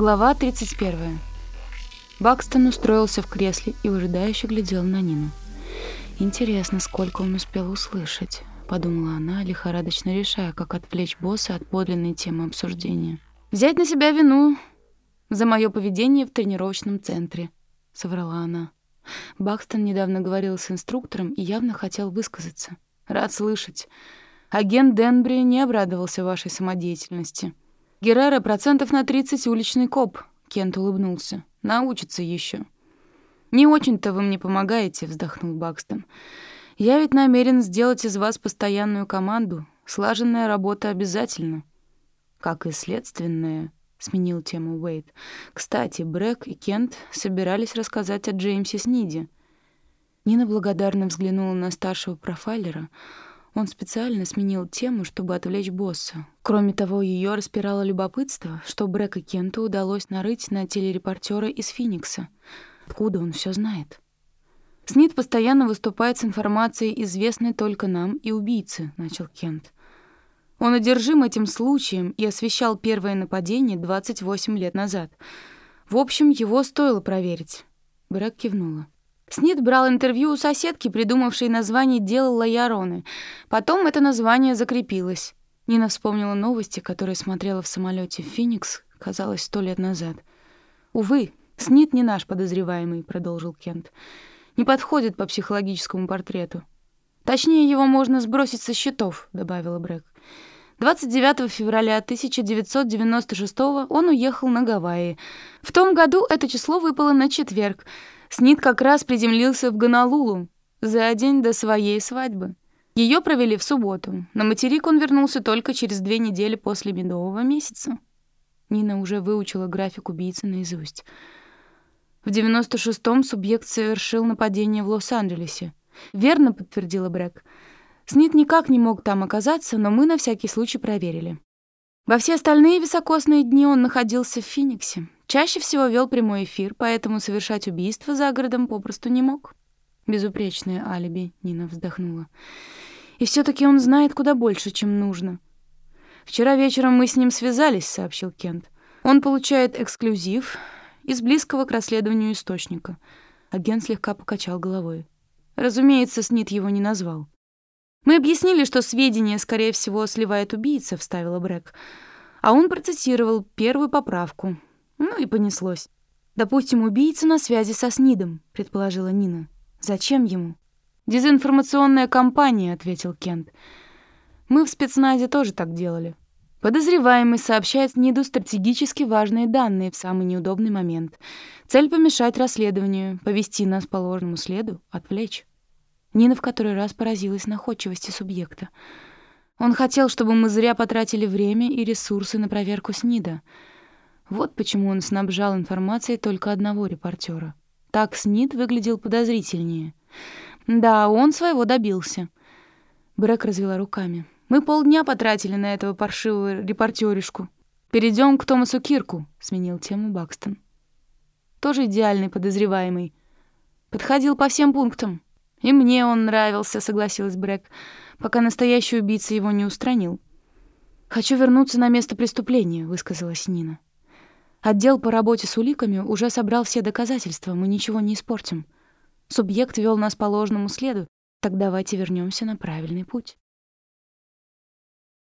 Глава 31. Бакстон устроился в кресле и выжидающе глядел на Нину. «Интересно, сколько он успел услышать», — подумала она, лихорадочно решая, как отвлечь босса от подлинной темы обсуждения. «Взять на себя вину за мое поведение в тренировочном центре», — соврала она. Бакстон недавно говорил с инструктором и явно хотел высказаться. «Рад слышать. Агент Денбри не обрадовался вашей самодеятельности». Геррера процентов на 30 уличный коп, Кент улыбнулся. Научится еще. Не очень-то вы мне помогаете, вздохнул Бакстон. Я ведь намерен сделать из вас постоянную команду. Слаженная работа обязательно. Как и следственная, сменил тему Уэйд. Кстати, Брэк и Кент собирались рассказать о Джеймсе Сниде. Нина благодарно взглянула на старшего профайлера. Он специально сменил тему, чтобы отвлечь босса. Кроме того, ее распирало любопытство, что Брэк и Кенту удалось нарыть на телерепортера из Финикса. Откуда он все знает? Снит постоянно выступает с информацией, известной только нам и убийце, начал Кент. Он одержим этим случаем и освещал первое нападение 28 лет назад. В общем, его стоило проверить. Брэк кивнула. Снит брал интервью у соседки, придумавшей название дела Лаяроны. Потом это название закрепилось. Нина вспомнила новости, которые смотрела в самолете в Феникс, казалось, сто лет назад. «Увы, Снит не наш подозреваемый», — продолжил Кент. «Не подходит по психологическому портрету. Точнее, его можно сбросить со счетов», — добавила Брэк. 29 февраля 1996 он уехал на Гавайи. В том году это число выпало на четверг — Снит как раз приземлился в Гонолулу за день до своей свадьбы. Ее провели в субботу. На материк он вернулся только через две недели после медового месяца. Нина уже выучила график убийцы наизусть. В 96-м субъект совершил нападение в Лос-Анджелесе. «Верно», — подтвердила Брэк. «Снит никак не мог там оказаться, но мы на всякий случай проверили. Во все остальные високосные дни он находился в Фениксе. Чаще всего вел прямой эфир, поэтому совершать убийство за городом попросту не мог. Безупречное алиби, Нина вздохнула. И все таки он знает куда больше, чем нужно. Вчера вечером мы с ним связались, сообщил Кент. Он получает эксклюзив из близкого к расследованию источника. Агент слегка покачал головой. Разумеется, Снит его не назвал. Мы объяснили, что сведения, скорее всего, сливает убийца, вставила Брэк. А он процитировал первую поправку, ну и понеслось. Допустим, убийца на связи со СНИДом, предположила Нина. Зачем ему? Дезинформационная кампания, ответил Кент. Мы в спецназе тоже так делали. Подозреваемый сообщает СНИДу стратегически важные данные в самый неудобный момент. Цель — помешать расследованию, повести нас по ложному следу, отвлечь. Нина в который раз поразилась находчивости субъекта. Он хотел, чтобы мы зря потратили время и ресурсы на проверку СНИДа — вот почему он снабжал информацией только одного репортера. Так Снит выглядел подозрительнее. Да, он своего добился. Брэк развела руками. Мы полдня потратили на этого паршивого репортеришку. Перейдем к Томасу Кирку, сменил тему Бакстон. Тоже идеальный подозреваемый. Подходил по всем пунктам. И мне он нравился, согласилась Брэк, пока настоящий убийца его не устранил. Хочу вернуться на место преступления, высказалась Нина. Отдел по работе с уликами уже собрал все доказательства, мы ничего не испортим. Субъект вел нас по ложному следу, так давайте вернемся на правильный путь.